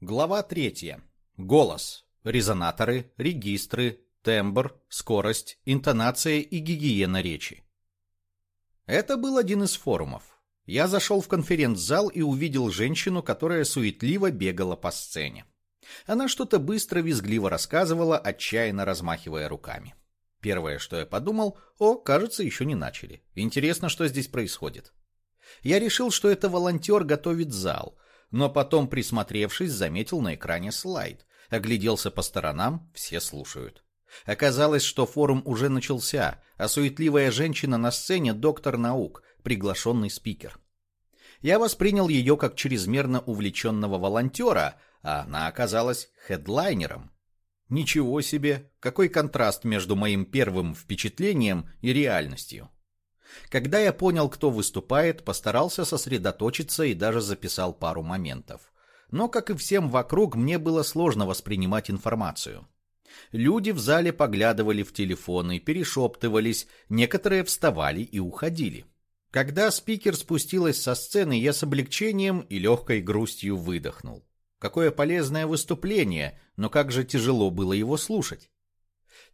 Глава третья. Голос. Резонаторы, регистры, тембр, скорость, интонация и гигиена речи. Это был один из форумов. Я зашел в конференц-зал и увидел женщину, которая суетливо бегала по сцене. Она что-то быстро визгливо рассказывала, отчаянно размахивая руками. Первое, что я подумал, о, кажется, еще не начали. Интересно, что здесь происходит. Я решил, что это волонтер готовит зал — но потом, присмотревшись, заметил на экране слайд. Огляделся по сторонам, все слушают. Оказалось, что форум уже начался, а суетливая женщина на сцене — доктор наук, приглашенный спикер. Я воспринял ее как чрезмерно увлеченного волонтера, а она оказалась хедлайнером. Ничего себе, какой контраст между моим первым впечатлением и реальностью. Когда я понял, кто выступает, постарался сосредоточиться и даже записал пару моментов. Но, как и всем вокруг, мне было сложно воспринимать информацию. Люди в зале поглядывали в телефоны, перешептывались, некоторые вставали и уходили. Когда спикер спустилась со сцены, я с облегчением и легкой грустью выдохнул. Какое полезное выступление, но как же тяжело было его слушать.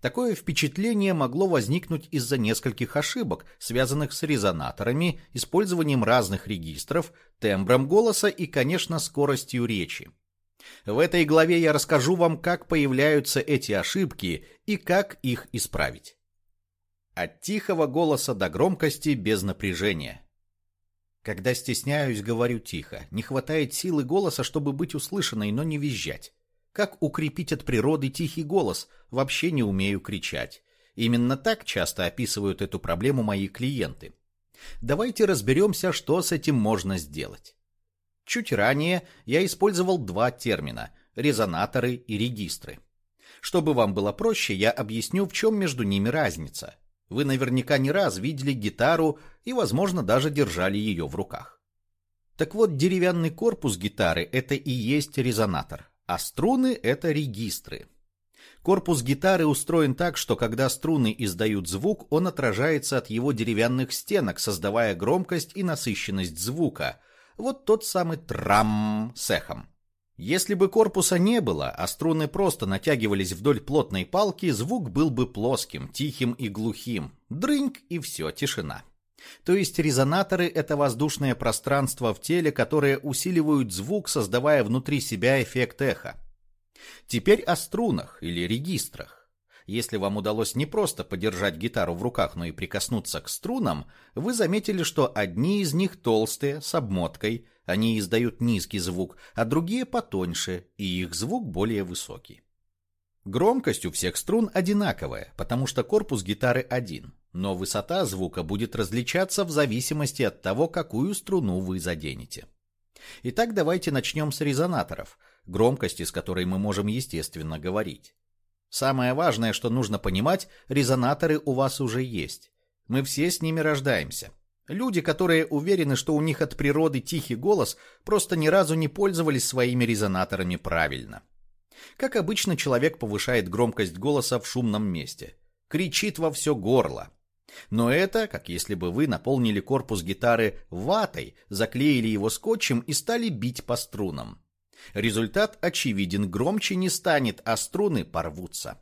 Такое впечатление могло возникнуть из-за нескольких ошибок, связанных с резонаторами, использованием разных регистров, тембром голоса и, конечно, скоростью речи. В этой главе я расскажу вам, как появляются эти ошибки и как их исправить. От тихого голоса до громкости без напряжения. Когда стесняюсь, говорю тихо. Не хватает силы голоса, чтобы быть услышанной, но не визжать. Как укрепить от природы тихий голос? Вообще не умею кричать. Именно так часто описывают эту проблему мои клиенты. Давайте разберемся, что с этим можно сделать. Чуть ранее я использовал два термина – резонаторы и регистры. Чтобы вам было проще, я объясню, в чем между ними разница. Вы наверняка не раз видели гитару и, возможно, даже держали ее в руках. Так вот, деревянный корпус гитары – это и есть резонатор а струны — это регистры. Корпус гитары устроен так, что когда струны издают звук, он отражается от его деревянных стенок, создавая громкость и насыщенность звука. Вот тот самый трам с эхом. Если бы корпуса не было, а струны просто натягивались вдоль плотной палки, звук был бы плоским, тихим и глухим. Дрыньк и все, тишина. То есть резонаторы — это воздушное пространство в теле, которое усиливают звук, создавая внутри себя эффект эха. Теперь о струнах или регистрах. Если вам удалось не просто подержать гитару в руках, но и прикоснуться к струнам, вы заметили, что одни из них толстые, с обмоткой, они издают низкий звук, а другие потоньше, и их звук более высокий. Громкость у всех струн одинаковая, потому что корпус гитары один но высота звука будет различаться в зависимости от того, какую струну вы заденете. Итак, давайте начнем с резонаторов, громкости, с которой мы можем естественно говорить. Самое важное, что нужно понимать, резонаторы у вас уже есть. Мы все с ними рождаемся. Люди, которые уверены, что у них от природы тихий голос, просто ни разу не пользовались своими резонаторами правильно. Как обычно, человек повышает громкость голоса в шумном месте. Кричит во все горло, но это, как если бы вы наполнили корпус гитары ватой, заклеили его скотчем и стали бить по струнам. Результат очевиден, громче не станет, а струны порвутся.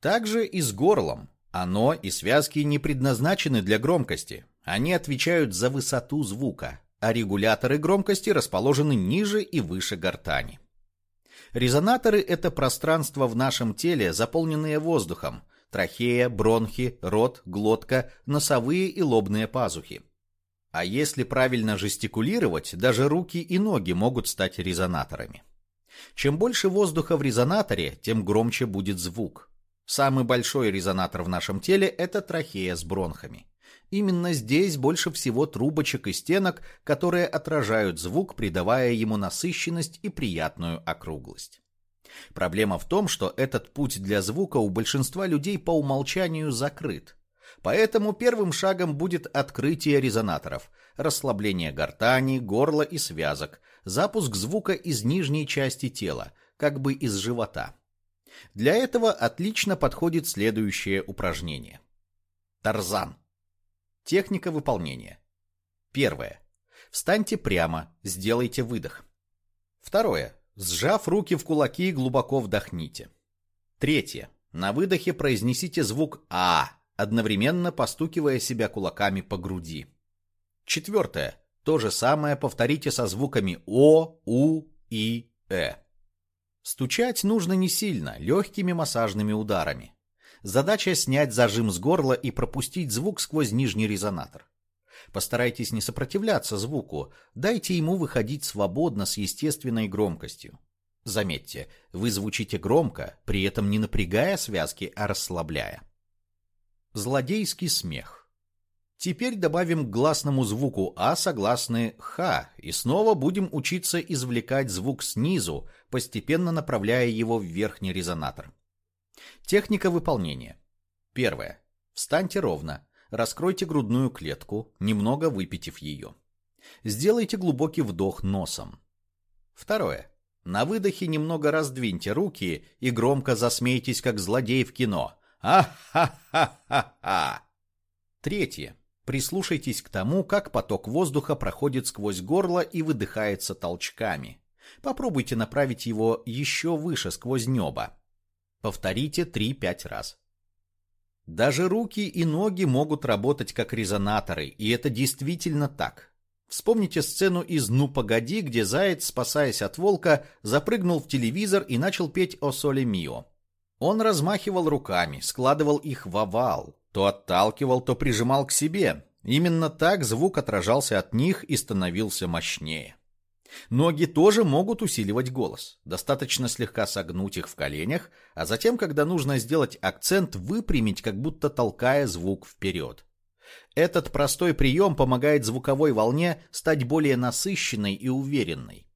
Также и с горлом. Оно и связки не предназначены для громкости. Они отвечают за высоту звука, а регуляторы громкости расположены ниже и выше гортани. Резонаторы – это пространство в нашем теле, заполненное воздухом, трахея, бронхи, рот, глотка, носовые и лобные пазухи. А если правильно жестикулировать, даже руки и ноги могут стать резонаторами. Чем больше воздуха в резонаторе, тем громче будет звук. Самый большой резонатор в нашем теле – это трахея с бронхами. Именно здесь больше всего трубочек и стенок, которые отражают звук, придавая ему насыщенность и приятную округлость. Проблема в том, что этот путь для звука у большинства людей по умолчанию закрыт. Поэтому первым шагом будет открытие резонаторов, расслабление гортани, горла и связок, запуск звука из нижней части тела, как бы из живота. Для этого отлично подходит следующее упражнение. Тарзан. Техника выполнения. Первое. Встаньте прямо, сделайте выдох. Второе. Сжав руки в кулаки, глубоко вдохните. Третье. На выдохе произнесите звук «А», одновременно постукивая себя кулаками по груди. Четвертое. То же самое повторите со звуками О, У, И, Э. Стучать нужно не сильно, легкими массажными ударами. Задача снять зажим с горла и пропустить звук сквозь нижний резонатор. Постарайтесь не сопротивляться звуку, дайте ему выходить свободно с естественной громкостью. Заметьте, вы звучите громко, при этом не напрягая связки, а расслабляя. Злодейский смех. Теперь добавим к гласному звуку «а» согласные «х» и снова будем учиться извлекать звук снизу, постепенно направляя его в верхний резонатор. Техника выполнения. Первое. Встаньте ровно, раскройте грудную клетку, немного выпитив ее. Сделайте глубокий вдох носом. Второе. На выдохе немного раздвиньте руки и громко засмейтесь, как злодей в кино. А-ха-ха-ха-ха! Третье. Прислушайтесь к тому, как поток воздуха проходит сквозь горло и выдыхается толчками. Попробуйте направить его еще выше сквозь небо. Повторите 3-5 раз. Даже руки и ноги могут работать как резонаторы, и это действительно так. Вспомните сцену из «Ну, погоди», где заяц, спасаясь от волка, запрыгнул в телевизор и начал петь «О соле мио». Он размахивал руками, складывал их в овал, то отталкивал, то прижимал к себе. Именно так звук отражался от них и становился мощнее. Ноги тоже могут усиливать голос. Достаточно слегка согнуть их в коленях, а затем, когда нужно сделать акцент, выпрямить, как будто толкая звук вперед. Этот простой прием помогает звуковой волне стать более насыщенной и уверенной.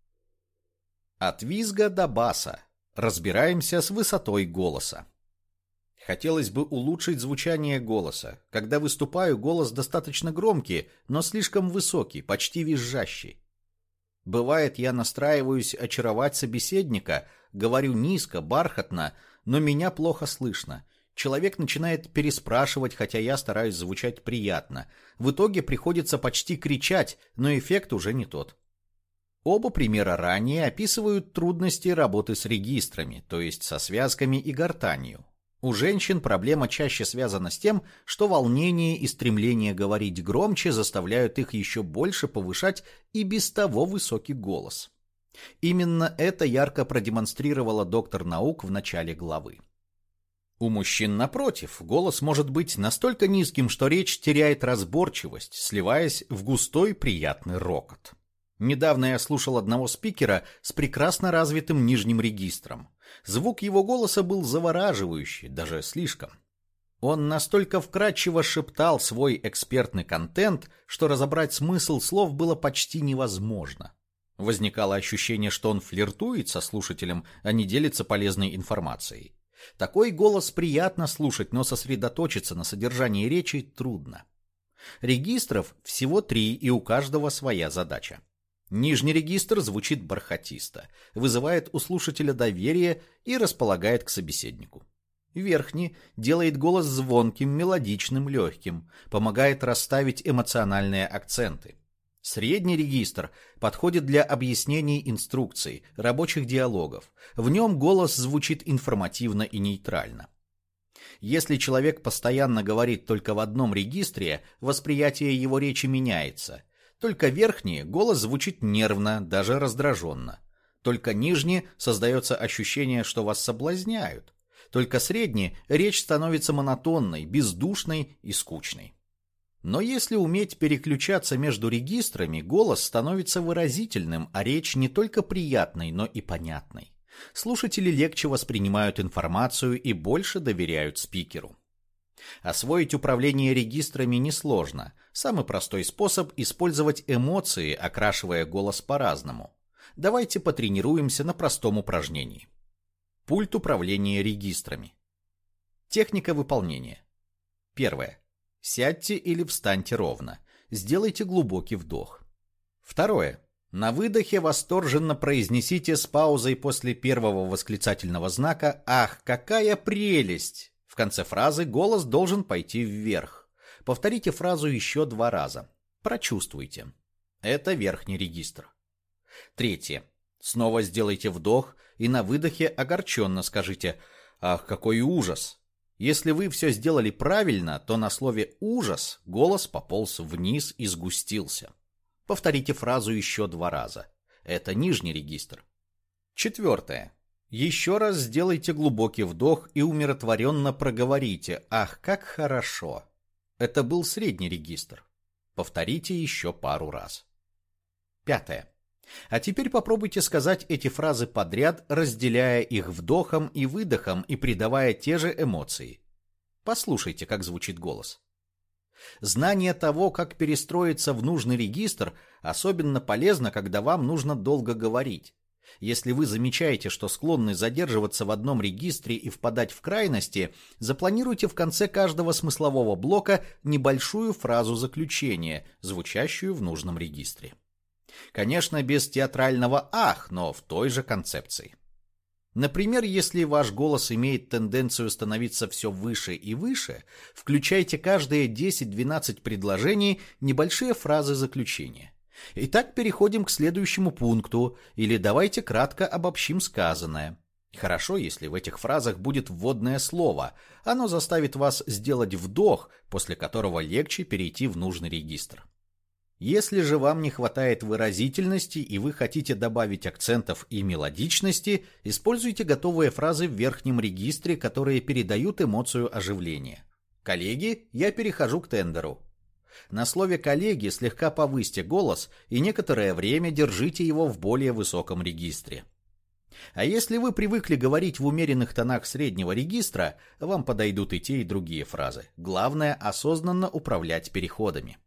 От визга до баса. Разбираемся с высотой голоса. Хотелось бы улучшить звучание голоса. Когда выступаю, голос достаточно громкий, но слишком высокий, почти визжащий. Бывает, я настраиваюсь очаровать собеседника, говорю низко, бархатно, но меня плохо слышно. Человек начинает переспрашивать, хотя я стараюсь звучать приятно. В итоге приходится почти кричать, но эффект уже не тот. Оба примера ранее описывают трудности работы с регистрами, то есть со связками и гортанью. У женщин проблема чаще связана с тем, что волнение и стремление говорить громче заставляют их еще больше повышать и без того высокий голос. Именно это ярко продемонстрировала доктор наук в начале главы. У мужчин, напротив, голос может быть настолько низким, что речь теряет разборчивость, сливаясь в густой приятный рокот. Недавно я слушал одного спикера с прекрасно развитым нижним регистром. Звук его голоса был завораживающий, даже слишком. Он настолько вкрадчиво шептал свой экспертный контент, что разобрать смысл слов было почти невозможно. Возникало ощущение, что он флиртует со слушателем, а не делится полезной информацией. Такой голос приятно слушать, но сосредоточиться на содержании речи трудно. Регистров всего три, и у каждого своя задача. Нижний регистр звучит бархатисто, вызывает у слушателя доверие и располагает к собеседнику. Верхний делает голос звонким, мелодичным, легким, помогает расставить эмоциональные акценты. Средний регистр подходит для объяснений инструкций, рабочих диалогов. В нем голос звучит информативно и нейтрально. Если человек постоянно говорит только в одном регистре, восприятие его речи меняется, только верхний голос звучит нервно, даже раздраженно. Только нижний создается ощущение, что вас соблазняют. Только средний речь становится монотонной, бездушной и скучной. Но если уметь переключаться между регистрами, голос становится выразительным, а речь не только приятной, но и понятной. Слушатели легче воспринимают информацию и больше доверяют спикеру. Освоить управление регистрами несложно. Самый простой способ – использовать эмоции, окрашивая голос по-разному. Давайте потренируемся на простом упражнении. Пульт управления регистрами. Техника выполнения. Первое. Сядьте или встаньте ровно. Сделайте глубокий вдох. Второе. На выдохе восторженно произнесите с паузой после первого восклицательного знака «Ах, какая прелесть!» Конце фразы голос должен пойти вверх. Повторите фразу еще два раза. Прочувствуйте. Это верхний регистр. Третье. Снова сделайте вдох и на выдохе огорченно скажите «Ах, какой ужас!». Если вы все сделали правильно, то на слове «ужас» голос пополз вниз и сгустился. Повторите фразу еще два раза. Это нижний регистр. Четвертое. Еще раз сделайте глубокий вдох и умиротворенно проговорите «Ах, как хорошо!». Это был средний регистр. Повторите еще пару раз. Пятое. А теперь попробуйте сказать эти фразы подряд, разделяя их вдохом и выдохом и придавая те же эмоции. Послушайте, как звучит голос. Знание того, как перестроиться в нужный регистр, особенно полезно, когда вам нужно долго говорить. Если вы замечаете, что склонны задерживаться в одном регистре и впадать в крайности, запланируйте в конце каждого смыслового блока небольшую фразу заключения, звучащую в нужном регистре. Конечно, без театрального «ах», но в той же концепции. Например, если ваш голос имеет тенденцию становиться все выше и выше, включайте каждые 10-12 предложений небольшие фразы заключения. Итак, переходим к следующему пункту, или давайте кратко обобщим сказанное. Хорошо, если в этих фразах будет вводное слово. Оно заставит вас сделать вдох, после которого легче перейти в нужный регистр. Если же вам не хватает выразительности и вы хотите добавить акцентов и мелодичности, используйте готовые фразы в верхнем регистре, которые передают эмоцию оживления. Коллеги, я перехожу к тендеру. На слове «коллеги» слегка повысьте голос и некоторое время держите его в более высоком регистре. А если вы привыкли говорить в умеренных тонах среднего регистра, вам подойдут и те, и другие фразы. Главное – осознанно управлять переходами.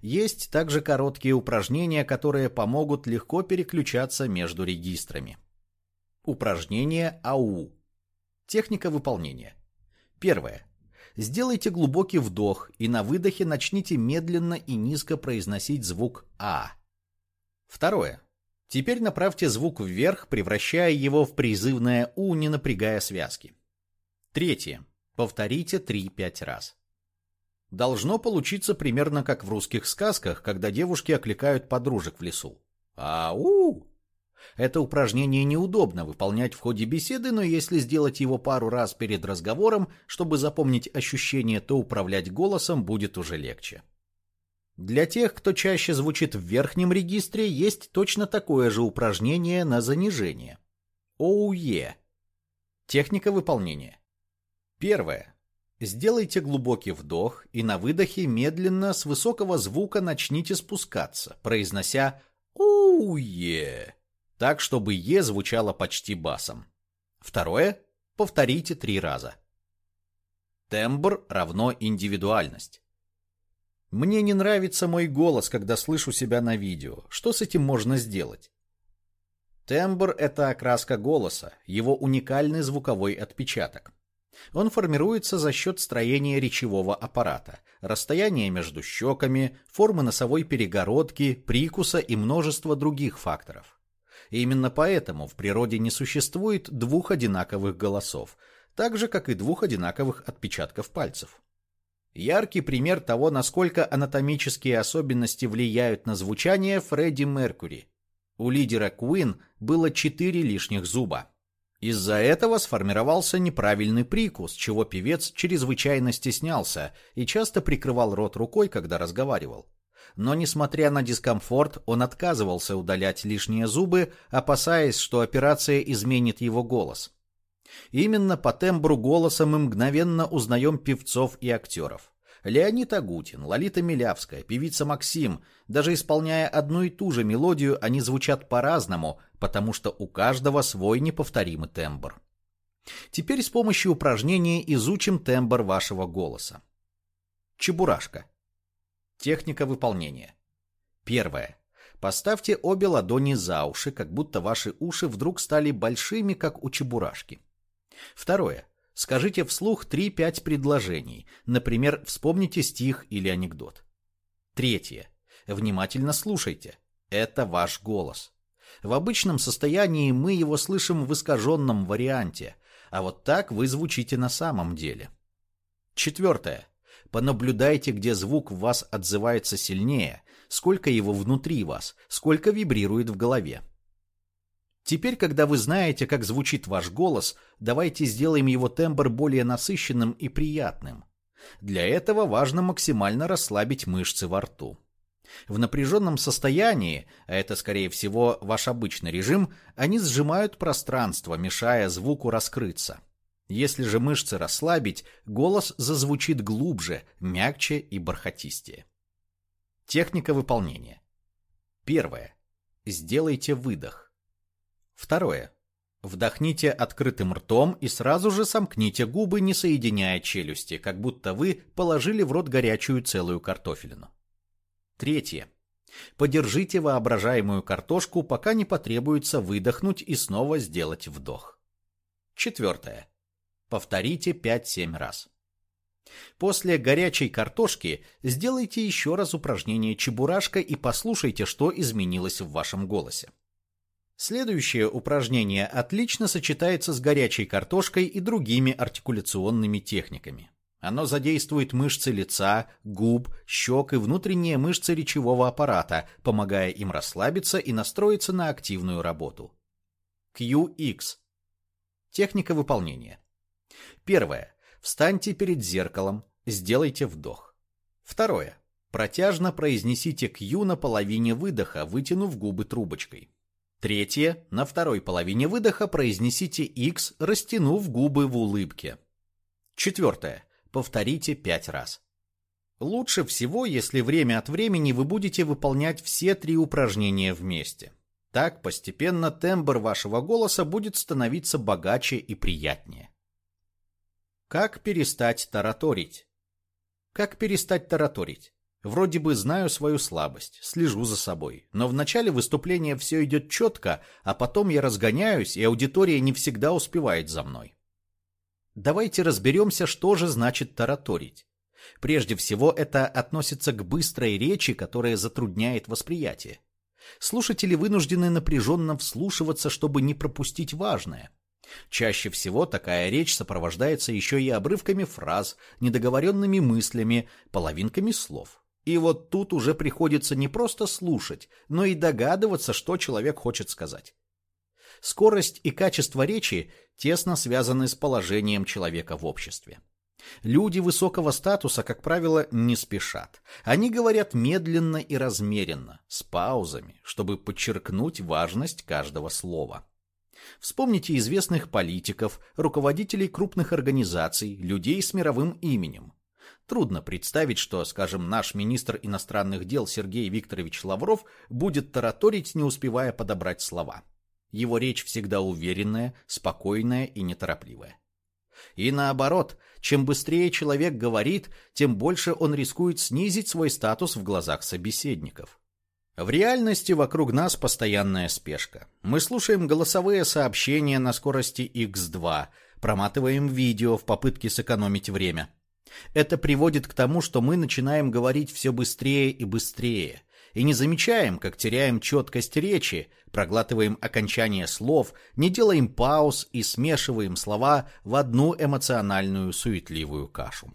Есть также короткие упражнения, которые помогут легко переключаться между регистрами. Упражнение АУ. Техника выполнения. Первое. Сделайте глубокий вдох и на выдохе начните медленно и низко произносить звук А. Второе. Теперь направьте звук вверх, превращая его в призывное У, не напрягая связки. Третье. Повторите 3-5 раз. Должно получиться примерно как в русских сказках, когда девушки окликают подружек в лесу. Ау! Это упражнение неудобно выполнять в ходе беседы, но если сделать его пару раз перед разговором, чтобы запомнить ощущение, то управлять голосом будет уже легче. Для тех, кто чаще звучит в верхнем регистре, есть точно такое же упражнение на занижение. ОУЕ. Техника выполнения. Первое. Сделайте глубокий вдох и на выдохе медленно с высокого звука начните спускаться, произнося «Оуе» так, чтобы «е» звучало почти басом. Второе. Повторите три раза. Тембр равно индивидуальность. Мне не нравится мой голос, когда слышу себя на видео. Что с этим можно сделать? Тембр – это окраска голоса, его уникальный звуковой отпечаток. Он формируется за счет строения речевого аппарата, расстояния между щеками, формы носовой перегородки, прикуса и множества других факторов. И именно поэтому в природе не существует двух одинаковых голосов, так же, как и двух одинаковых отпечатков пальцев. Яркий пример того, насколько анатомические особенности влияют на звучание Фредди Меркури. У лидера Queen было четыре лишних зуба. Из-за этого сформировался неправильный прикус, чего певец чрезвычайно стеснялся и часто прикрывал рот рукой, когда разговаривал но, несмотря на дискомфорт, он отказывался удалять лишние зубы, опасаясь, что операция изменит его голос. Именно по тембру голоса мы мгновенно узнаем певцов и актеров. Леонид Агутин, Лолита Милявская, певица Максим, даже исполняя одну и ту же мелодию, они звучат по-разному, потому что у каждого свой неповторимый тембр. Теперь с помощью упражнения изучим тембр вашего голоса. Чебурашка. Техника выполнения. Первое. Поставьте обе ладони за уши, как будто ваши уши вдруг стали большими, как у чебурашки. Второе. Скажите вслух 3-5 предложений. Например, вспомните стих или анекдот. Третье. Внимательно слушайте. Это ваш голос. В обычном состоянии мы его слышим в искаженном варианте, а вот так вы звучите на самом деле. Четвертое. Понаблюдайте, где звук в вас отзывается сильнее, сколько его внутри вас, сколько вибрирует в голове. Теперь, когда вы знаете, как звучит ваш голос, давайте сделаем его тембр более насыщенным и приятным. Для этого важно максимально расслабить мышцы во рту. В напряженном состоянии, а это, скорее всего, ваш обычный режим, они сжимают пространство, мешая звуку раскрыться. Если же мышцы расслабить, голос зазвучит глубже, мягче и бархатистее. Техника выполнения. Первое. Сделайте выдох. Второе. Вдохните открытым ртом и сразу же сомкните губы, не соединяя челюсти, как будто вы положили в рот горячую целую картофелину. Третье. Подержите воображаемую картошку, пока не потребуется выдохнуть и снова сделать вдох. Четвертое. Повторите 5-7 раз. После горячей картошки сделайте еще раз упражнение чебурашка и послушайте, что изменилось в вашем голосе. Следующее упражнение отлично сочетается с горячей картошкой и другими артикуляционными техниками. Оно задействует мышцы лица, губ, щек и внутренние мышцы речевого аппарата, помогая им расслабиться и настроиться на активную работу. QX. Техника выполнения. Первое. Встаньте перед зеркалом, сделайте вдох. Второе. Протяжно произнесите Q на половине выдоха, вытянув губы трубочкой. Третье. На второй половине выдоха произнесите X, растянув губы в улыбке. Четвертое. Повторите пять раз. Лучше всего, если время от времени вы будете выполнять все три упражнения вместе. Так постепенно тембр вашего голоса будет становиться богаче и приятнее. Как перестать тараторить? Как перестать тараторить? Вроде бы знаю свою слабость, слежу за собой, но в начале выступления все идет четко, а потом я разгоняюсь, и аудитория не всегда успевает за мной. Давайте разберемся, что же значит тараторить. Прежде всего, это относится к быстрой речи, которая затрудняет восприятие. Слушатели вынуждены напряженно вслушиваться, чтобы не пропустить важное. Чаще всего такая речь сопровождается еще и обрывками фраз, недоговоренными мыслями, половинками слов. И вот тут уже приходится не просто слушать, но и догадываться, что человек хочет сказать. Скорость и качество речи тесно связаны с положением человека в обществе. Люди высокого статуса, как правило, не спешат. Они говорят медленно и размеренно, с паузами, чтобы подчеркнуть важность каждого слова. Вспомните известных политиков, руководителей крупных организаций, людей с мировым именем. Трудно представить, что, скажем, наш министр иностранных дел Сергей Викторович Лавров будет тараторить, не успевая подобрать слова. Его речь всегда уверенная, спокойная и неторопливая. И наоборот, чем быстрее человек говорит, тем больше он рискует снизить свой статус в глазах собеседников. В реальности вокруг нас постоянная спешка. Мы слушаем голосовые сообщения на скорости x2, проматываем видео в попытке сэкономить время. Это приводит к тому, что мы начинаем говорить все быстрее и быстрее, и не замечаем, как теряем четкость речи, проглатываем окончание слов, не делаем пауз и смешиваем слова в одну эмоциональную суетливую кашу.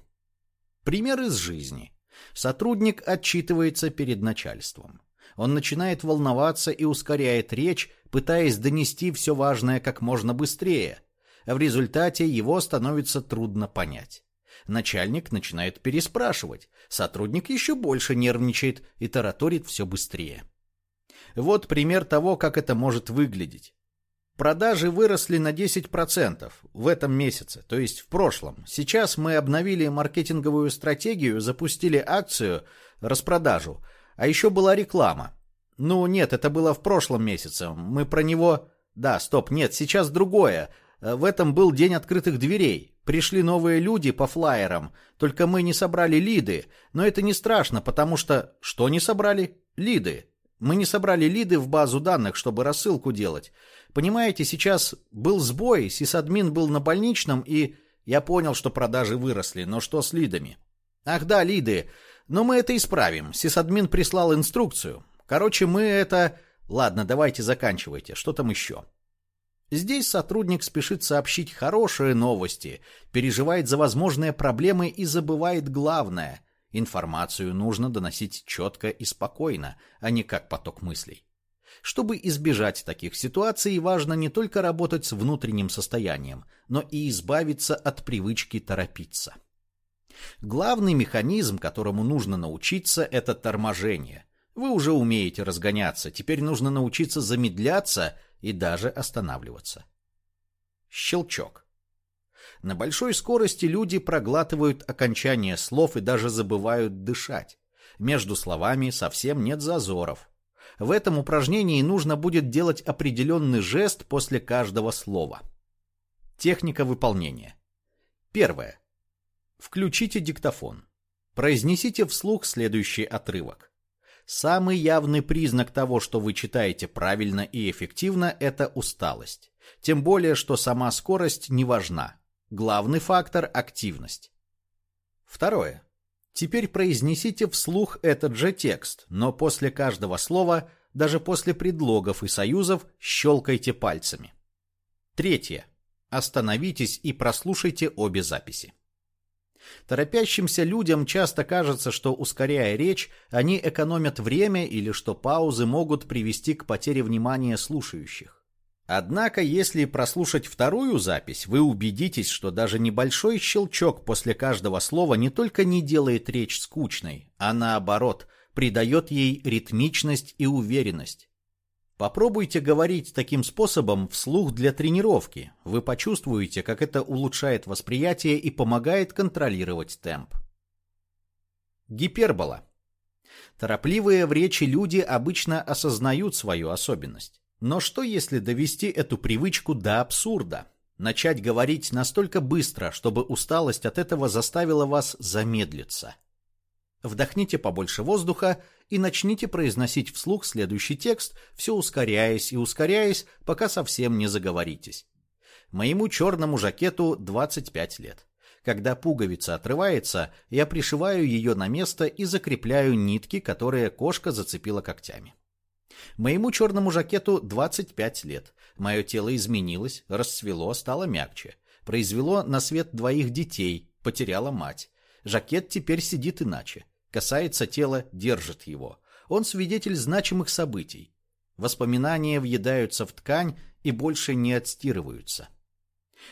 Пример из жизни. Сотрудник отчитывается перед начальством. Он начинает волноваться и ускоряет речь, пытаясь донести все важное как можно быстрее. В результате его становится трудно понять. Начальник начинает переспрашивать, сотрудник еще больше нервничает и тараторит все быстрее. Вот пример того, как это может выглядеть. Продажи выросли на 10% в этом месяце, то есть в прошлом. Сейчас мы обновили маркетинговую стратегию, запустили акцию, распродажу, а еще была реклама. Ну нет, это было в прошлом месяце. Мы про него... Да, стоп, нет, сейчас другое. В этом был день открытых дверей. Пришли новые люди по флаерам, только мы не собрали лиды, но это не страшно, потому что... Что не собрали? Лиды. Мы не собрали лиды в базу данных, чтобы рассылку делать. Понимаете, сейчас был сбой, сисадмин был на больничном, и я понял, что продажи выросли, но что с лидами? Ах да, лиды. Но мы это исправим. Сисадмин прислал инструкцию. Короче, мы это... Ладно, давайте заканчивайте. Что там еще? Здесь сотрудник спешит сообщить хорошие новости, переживает за возможные проблемы и забывает главное. Информацию нужно доносить четко и спокойно, а не как поток мыслей. Чтобы избежать таких ситуаций, важно не только работать с внутренним состоянием, но и избавиться от привычки торопиться. Главный механизм, которому нужно научиться, это торможение. Вы уже умеете разгоняться, теперь нужно научиться замедляться и даже останавливаться. Щелчок. На большой скорости люди проглатывают окончание слов и даже забывают дышать. Между словами совсем нет зазоров. В этом упражнении нужно будет делать определенный жест после каждого слова. Техника выполнения. Первое. Включите диктофон. Произнесите вслух следующий отрывок. Самый явный признак того, что вы читаете правильно и эффективно, это усталость. Тем более, что сама скорость не важна. Главный фактор – активность. Второе. Теперь произнесите вслух этот же текст, но после каждого слова, даже после предлогов и союзов, щелкайте пальцами. Третье. Остановитесь и прослушайте обе записи. Торопящимся людям часто кажется, что, ускоряя речь, они экономят время или что паузы могут привести к потере внимания слушающих. Однако, если прослушать вторую запись, вы убедитесь, что даже небольшой щелчок после каждого слова не только не делает речь скучной, а наоборот, придает ей ритмичность и уверенность. Попробуйте говорить таким способом вслух для тренировки. Вы почувствуете, как это улучшает восприятие и помогает контролировать темп. Гипербола. Торопливые в речи люди обычно осознают свою особенность. Но что если довести эту привычку до абсурда? Начать говорить настолько быстро, чтобы усталость от этого заставила вас замедлиться. Вдохните побольше воздуха и начните произносить вслух следующий текст, все ускоряясь и ускоряясь, пока совсем не заговоритесь. Моему черному жакету 25 лет. Когда пуговица отрывается, я пришиваю ее на место и закрепляю нитки, которые кошка зацепила когтями. Моему черному жакету 25 лет. Мое тело изменилось, расцвело, стало мягче. Произвело на свет двоих детей, потеряла мать. Жакет теперь сидит иначе. Касается тела, держит его. Он свидетель значимых событий. Воспоминания въедаются в ткань и больше не отстирываются.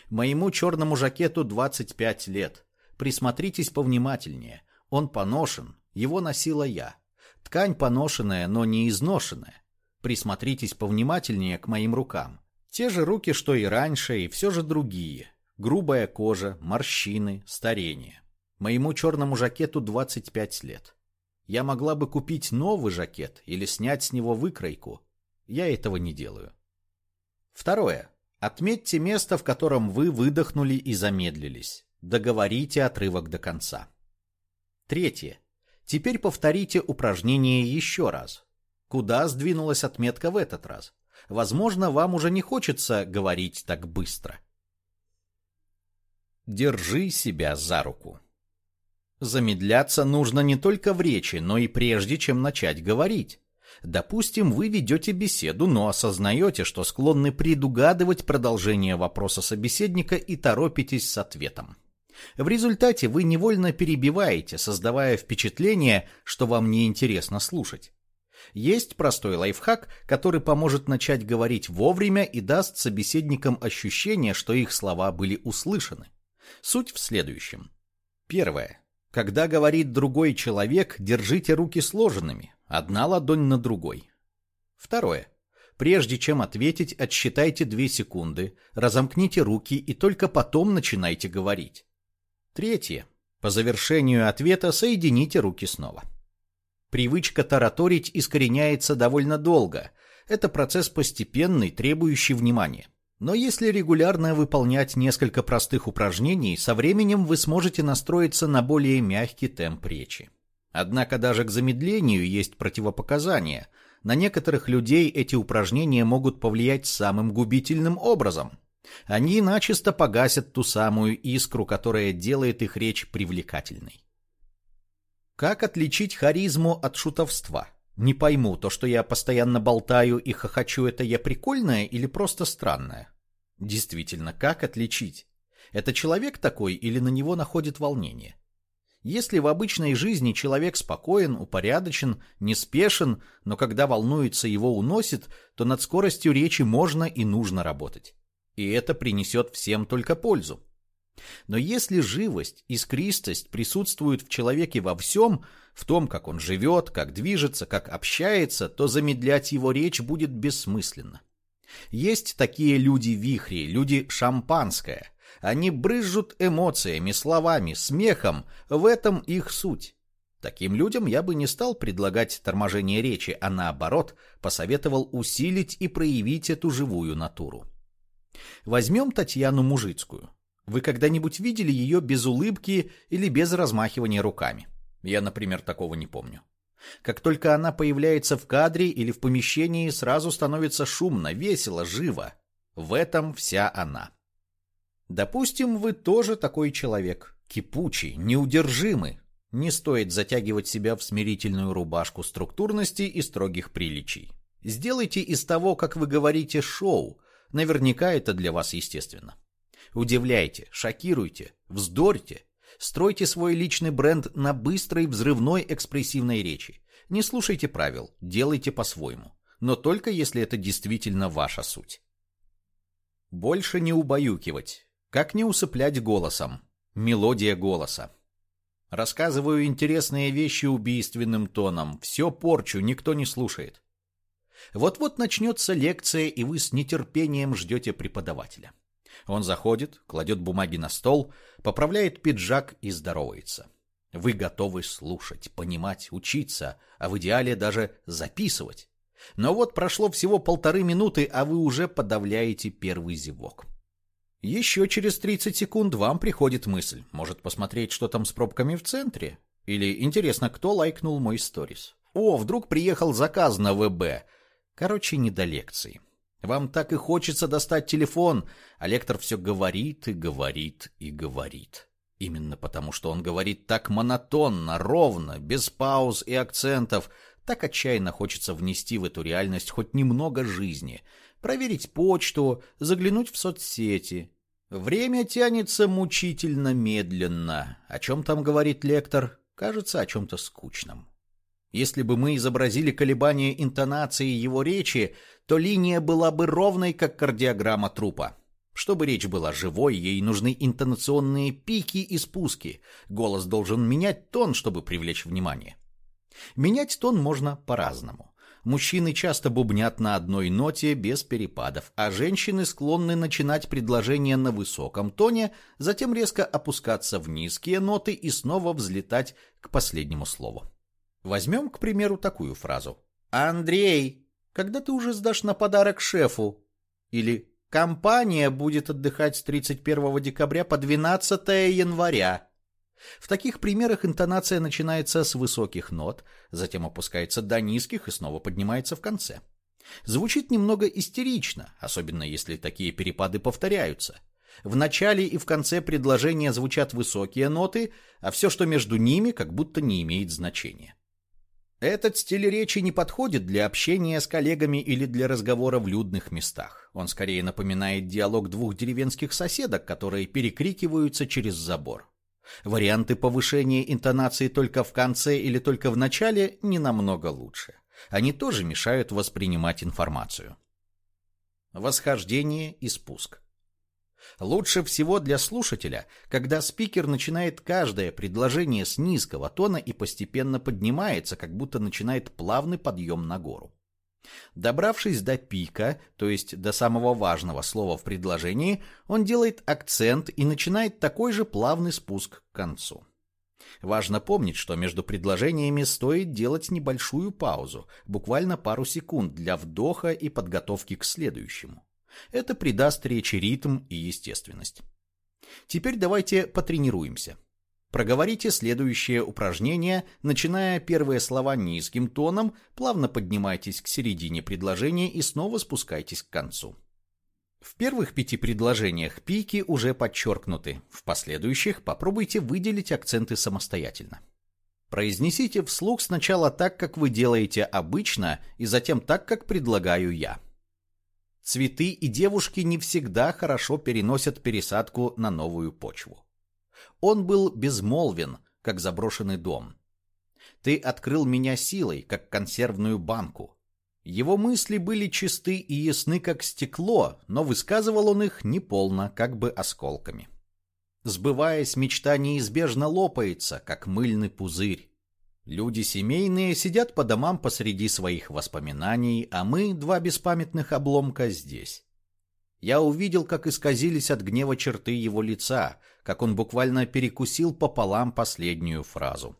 Моему черному жакету 25 лет. Присмотритесь повнимательнее. Он поношен, его носила я. Ткань поношенная, но не изношенная. Присмотритесь повнимательнее к моим рукам. Те же руки, что и раньше, и все же другие. Грубая кожа, морщины, старение. Моему черному жакету 25 лет. Я могла бы купить новый жакет или снять с него выкройку. Я этого не делаю. Второе. Отметьте место, в котором вы выдохнули и замедлились. Договорите отрывок до конца. Третье. Теперь повторите упражнение еще раз. Куда сдвинулась отметка в этот раз? Возможно, вам уже не хочется говорить так быстро. Держи себя за руку. Замедляться нужно не только в речи, но и прежде, чем начать говорить. Допустим, вы ведете беседу, но осознаете, что склонны предугадывать продолжение вопроса собеседника и торопитесь с ответом. В результате вы невольно перебиваете, создавая впечатление, что вам неинтересно слушать. Есть простой лайфхак, который поможет начать говорить вовремя и даст собеседникам ощущение, что их слова были услышаны. Суть в следующем. Первое. Когда говорит другой человек, держите руки сложенными, одна ладонь на другой. Второе. Прежде чем ответить, отсчитайте 2 секунды, разомкните руки и только потом начинайте говорить. Третье. По завершению ответа соедините руки снова. Привычка тараторить искореняется довольно долго. Это процесс постепенный, требующий внимания. Но если регулярно выполнять несколько простых упражнений, со временем вы сможете настроиться на более мягкий темп речи. Однако даже к замедлению есть противопоказания. На некоторых людей эти упражнения могут повлиять самым губительным образом – они начисто погасят ту самую искру, которая делает их речь привлекательной. Как отличить харизму от шутовства? Не пойму, то, что я постоянно болтаю и хохочу, это я прикольная или просто странная? Действительно, как отличить? Это человек такой или на него находит волнение? Если в обычной жизни человек спокоен, упорядочен, неспешен, но когда волнуется, его уносит, то над скоростью речи можно и нужно работать. И это принесет всем только пользу. Но если живость, искристость присутствуют в человеке во всем, в том, как он живет, как движется, как общается, то замедлять его речь будет бессмысленно. Есть такие люди-вихри, люди-шампанское. Они брызжут эмоциями, словами, смехом, в этом их суть. Таким людям я бы не стал предлагать торможение речи, а наоборот, посоветовал усилить и проявить эту живую натуру. Возьмем Татьяну Мужицкую. Вы когда-нибудь видели ее без улыбки или без размахивания руками? Я, например, такого не помню. Как только она появляется в кадре или в помещении, сразу становится шумно, весело, живо. В этом вся она. Допустим, вы тоже такой человек. Кипучий, неудержимый. Не стоит затягивать себя в смирительную рубашку структурности и строгих приличий. Сделайте из того, как вы говорите, шоу. Наверняка это для вас естественно. Удивляйте, шокируйте, вздорьте. Стройте свой личный бренд на быстрой, взрывной, экспрессивной речи. Не слушайте правил, делайте по-своему. Но только если это действительно ваша суть. Больше не убаюкивать. Как не усыплять голосом? Мелодия голоса. Рассказываю интересные вещи убийственным тоном. Все порчу, никто не слушает. Вот-вот начнется лекция, и вы с нетерпением ждете преподавателя. Он заходит, кладет бумаги на стол, поправляет пиджак и здоровается. Вы готовы слушать, понимать, учиться, а в идеале даже записывать. Но вот прошло всего полторы минуты, а вы уже подавляете первый зевок. Еще через 30 секунд вам приходит мысль, может посмотреть, что там с пробками в центре? Или интересно, кто лайкнул мой сторис? О, вдруг приехал заказ на ВБ. Короче, не до лекции. Вам так и хочется достать телефон, а лектор все говорит и говорит и говорит. Именно потому, что он говорит так монотонно, ровно, без пауз и акцентов, так отчаянно хочется внести в эту реальность хоть немного жизни, проверить почту, заглянуть в соцсети. Время тянется мучительно медленно. О чем там говорит лектор? Кажется, о чем-то скучном. Если бы мы изобразили колебания интонации его речи, то линия была бы ровной, как кардиограмма трупа. Чтобы речь была живой, ей нужны интонационные пики и спуски. Голос должен менять тон, чтобы привлечь внимание. Менять тон можно по-разному. Мужчины часто бубнят на одной ноте без перепадов, а женщины склонны начинать предложение на высоком тоне, затем резко опускаться в низкие ноты и снова взлетать к последнему слову. Возьмем, к примеру, такую фразу. «Андрей, когда ты уже сдашь на подарок шефу?» Или «Компания будет отдыхать с 31 декабря по 12 января». В таких примерах интонация начинается с высоких нот, затем опускается до низких и снова поднимается в конце. Звучит немного истерично, особенно если такие перепады повторяются. В начале и в конце предложения звучат высокие ноты, а все, что между ними, как будто не имеет значения. Этот стиль речи не подходит для общения с коллегами или для разговора в людных местах. Он скорее напоминает диалог двух деревенских соседок, которые перекрикиваются через забор. Варианты повышения интонации только в конце или только в начале не намного лучше. Они тоже мешают воспринимать информацию. Восхождение и спуск. Лучше всего для слушателя, когда спикер начинает каждое предложение с низкого тона и постепенно поднимается, как будто начинает плавный подъем на гору. Добравшись до пика, то есть до самого важного слова в предложении, он делает акцент и начинает такой же плавный спуск к концу. Важно помнить, что между предложениями стоит делать небольшую паузу, буквально пару секунд для вдоха и подготовки к следующему. Это придаст речи ритм и естественность. Теперь давайте потренируемся. Проговорите следующее упражнение, начиная первые слова низким тоном, плавно поднимайтесь к середине предложения и снова спускайтесь к концу. В первых пяти предложениях пики уже подчеркнуты, в последующих попробуйте выделить акценты самостоятельно. Произнесите вслух сначала так, как вы делаете обычно, и затем так, как предлагаю я. Цветы и девушки не всегда хорошо переносят пересадку на новую почву. Он был безмолвен, как заброшенный дом. Ты открыл меня силой, как консервную банку. Его мысли были чисты и ясны, как стекло, но высказывал он их неполно, как бы осколками. Сбываясь, мечта неизбежно лопается, как мыльный пузырь. Люди семейные сидят по домам посреди своих воспоминаний, а мы, два беспамятных обломка, здесь. Я увидел, как исказились от гнева черты его лица, как он буквально перекусил пополам последнюю фразу.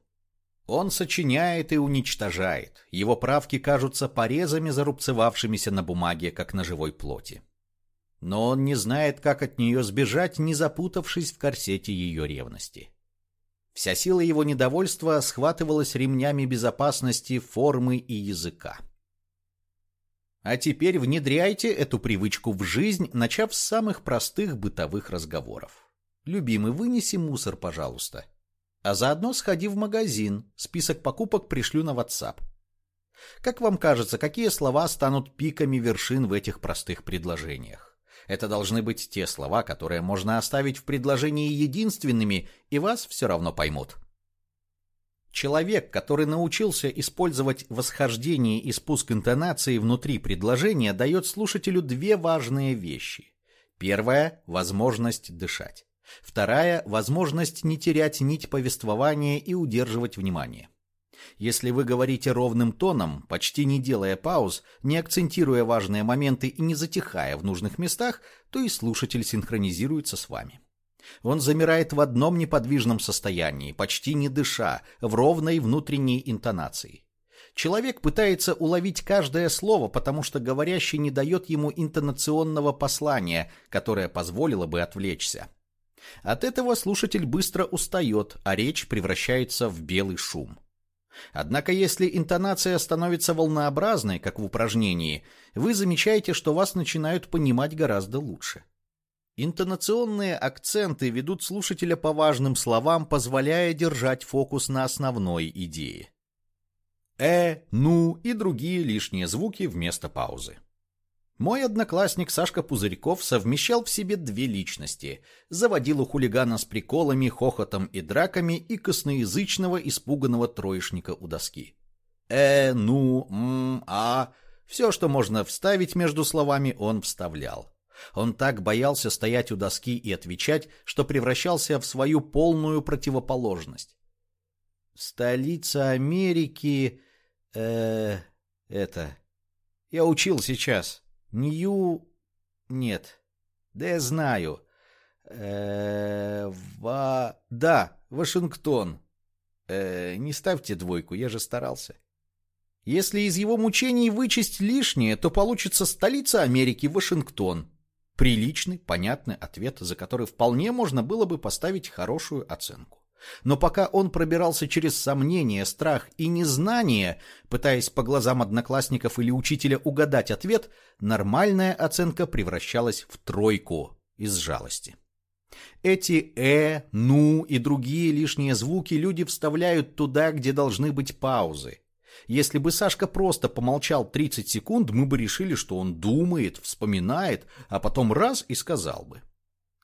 Он сочиняет и уничтожает. Его правки кажутся порезами, зарубцевавшимися на бумаге, как на живой плоти. Но он не знает, как от нее сбежать, не запутавшись в корсете ее ревности. Вся сила его недовольства схватывалась ремнями безопасности формы и языка. А теперь внедряйте эту привычку в жизнь, начав с самых простых бытовых разговоров. «Любимый, вынеси мусор, пожалуйста». А заодно сходи в магазин, список покупок пришлю на WhatsApp. Как вам кажется, какие слова станут пиками вершин в этих простых предложениях? Это должны быть те слова, которые можно оставить в предложении единственными, и вас все равно поймут. Человек, который научился использовать восхождение и спуск интонации внутри предложения, дает слушателю две важные вещи. Первая – возможность дышать. Вторая – возможность не терять нить повествования и удерживать внимание. Если вы говорите ровным тоном, почти не делая пауз, не акцентируя важные моменты и не затихая в нужных местах, то и слушатель синхронизируется с вами. Он замирает в одном неподвижном состоянии, почти не дыша, в ровной внутренней интонации. Человек пытается уловить каждое слово, потому что говорящий не дает ему интонационного послания, которое позволило бы отвлечься. От этого слушатель быстро устает, а речь превращается в белый шум. Однако если интонация становится волнообразной, как в упражнении, вы замечаете, что вас начинают понимать гораздо лучше. Интонационные акценты ведут слушателя по важным словам, позволяя держать фокус на основной идее. «э», «ну» и другие лишние звуки вместо паузы. Мой одноклассник Сашка Пузырьков совмещал в себе две личности. Заводил у хулигана с приколами, хохотом и драками и косноязычного испуганного троечника у доски. «Э», «ну», «м», «а» — все, что можно вставить между словами, он вставлял. Он так боялся стоять у доски и отвечать, что превращался в свою полную противоположность. «Столица Америки... э... это... Я учил сейчас». Нью... Нет. Да я знаю. Э, ва... Да, Вашингтон. Э, не ставьте двойку, я же старался. Если из его мучений вычесть лишнее, то получится столица Америки, Вашингтон. Приличный, понятный ответ, за который вполне можно было бы поставить хорошую оценку. Но пока он пробирался через сомнения, страх и незнание, пытаясь по глазам одноклассников или учителя угадать ответ, нормальная оценка превращалась в тройку из жалости. Эти «э», «ну» и другие лишние звуки люди вставляют туда, где должны быть паузы. Если бы Сашка просто помолчал 30 секунд, мы бы решили, что он думает, вспоминает, а потом раз и сказал бы.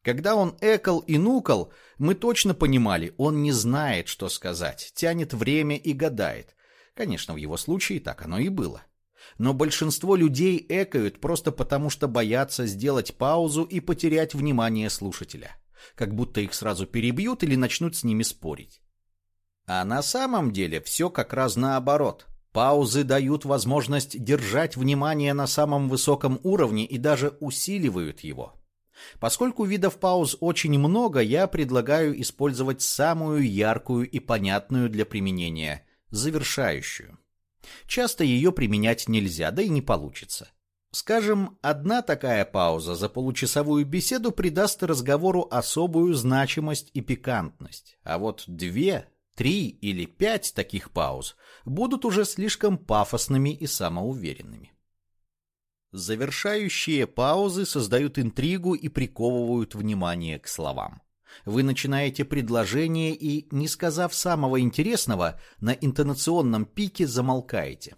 Когда он экал и нукал, мы точно понимали, он не знает, что сказать, тянет время и гадает. Конечно, в его случае так оно и было. Но большинство людей экают просто потому, что боятся сделать паузу и потерять внимание слушателя. Как будто их сразу перебьют или начнут с ними спорить. А на самом деле все как раз наоборот. Паузы дают возможность держать внимание на самом высоком уровне и даже усиливают его. Поскольку видов пауз очень много, я предлагаю использовать самую яркую и понятную для применения – завершающую. Часто ее применять нельзя, да и не получится. Скажем, одна такая пауза за получасовую беседу придаст разговору особую значимость и пикантность, а вот две, три или пять таких пауз будут уже слишком пафосными и самоуверенными. Завершающие паузы создают интригу и приковывают внимание к словам. Вы начинаете предложение и, не сказав самого интересного, на интонационном пике замолкаете.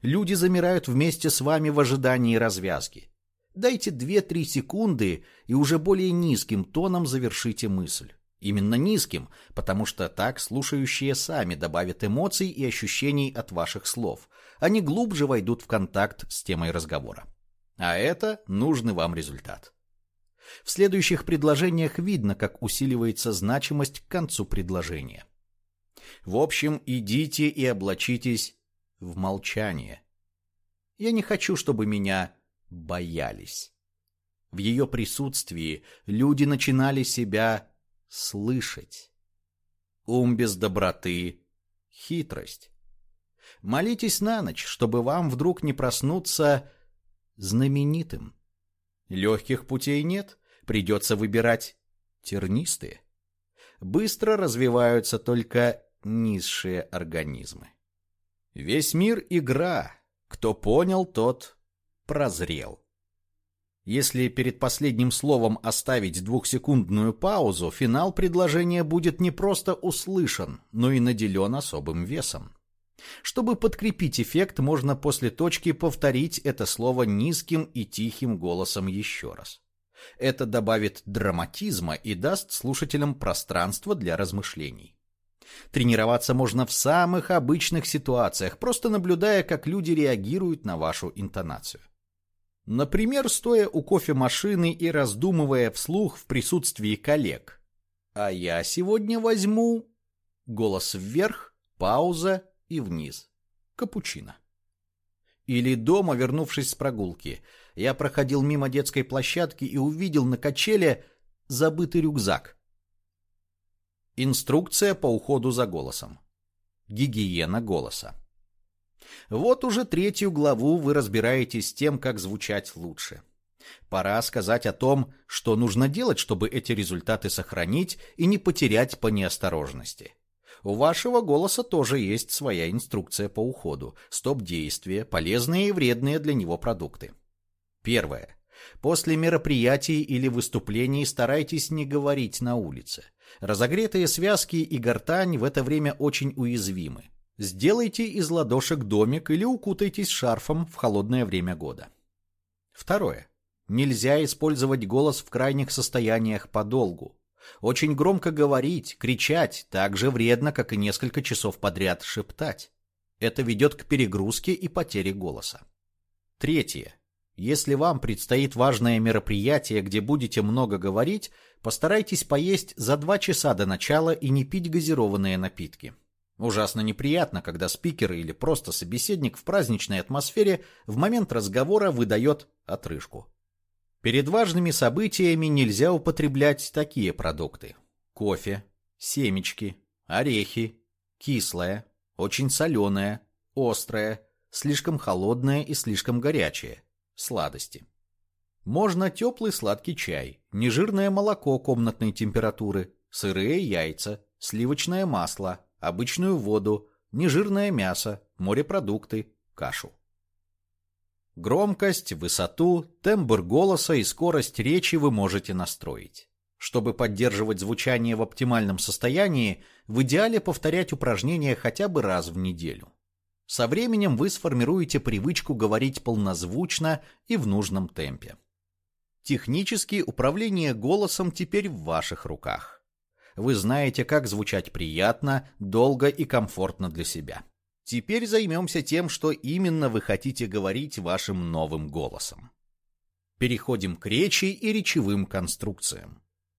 Люди замирают вместе с вами в ожидании развязки. Дайте 2-3 секунды и уже более низким тоном завершите мысль. Именно низким, потому что так слушающие сами добавят эмоций и ощущений от ваших слов. Они глубже войдут в контакт с темой разговора. А это нужный вам результат. В следующих предложениях видно, как усиливается значимость к концу предложения. В общем, идите и облачитесь в молчание. Я не хочу, чтобы меня боялись. В ее присутствии люди начинали себя слышать. Ум без доброты — хитрость. Молитесь на ночь, чтобы вам вдруг не проснуться знаменитым. Легких путей нет, придется выбирать тернистые. Быстро развиваются только низшие организмы. Весь мир — игра. Кто понял, тот прозрел. Если перед последним словом оставить двухсекундную паузу, финал предложения будет не просто услышан, но и наделен особым весом. Чтобы подкрепить эффект, можно после точки повторить это слово низким и тихим голосом еще раз. Это добавит драматизма и даст слушателям пространство для размышлений. Тренироваться можно в самых обычных ситуациях, просто наблюдая, как люди реагируют на вашу интонацию. Например, стоя у кофемашины и раздумывая вслух в присутствии коллег. А я сегодня возьму... Голос вверх, пауза и вниз. Капучино. Или дома, вернувшись с прогулки, я проходил мимо детской площадки и увидел на качеле забытый рюкзак. Инструкция по уходу за голосом. Гигиена голоса. Вот уже третью главу вы разбираетесь с тем, как звучать лучше. Пора сказать о том, что нужно делать, чтобы эти результаты сохранить и не потерять по неосторожности. У вашего голоса тоже есть своя инструкция по уходу, стоп-действия, полезные и вредные для него продукты. Первое. После мероприятий или выступлений старайтесь не говорить на улице. Разогретые связки и гортань в это время очень уязвимы. Сделайте из ладошек домик или укутайтесь шарфом в холодное время года. Второе. Нельзя использовать голос в крайних состояниях подолгу. Очень громко говорить, кричать так же вредно, как и несколько часов подряд шептать. Это ведет к перегрузке и потере голоса. Третье. Если вам предстоит важное мероприятие, где будете много говорить, постарайтесь поесть за два часа до начала и не пить газированные напитки. Ужасно неприятно, когда спикер или просто собеседник в праздничной атмосфере в момент разговора выдает отрыжку. Перед важными событиями нельзя употреблять такие продукты. Кофе, семечки, орехи, кислое, очень соленое, острое, слишком холодное и слишком горячее, сладости. Можно теплый сладкий чай, нежирное молоко комнатной температуры, сырые яйца, сливочное масло, обычную воду, нежирное мясо, морепродукты, кашу. Громкость, высоту, тембр голоса и скорость речи вы можете настроить. Чтобы поддерживать звучание в оптимальном состоянии, в идеале повторять упражнения хотя бы раз в неделю. Со временем вы сформируете привычку говорить полнозвучно и в нужном темпе. Технически управление голосом теперь в ваших руках. Вы знаете, как звучать приятно, долго и комфортно для себя. Теперь займемся тем, что именно вы хотите говорить вашим новым голосом. Переходим к речи и речевым конструкциям.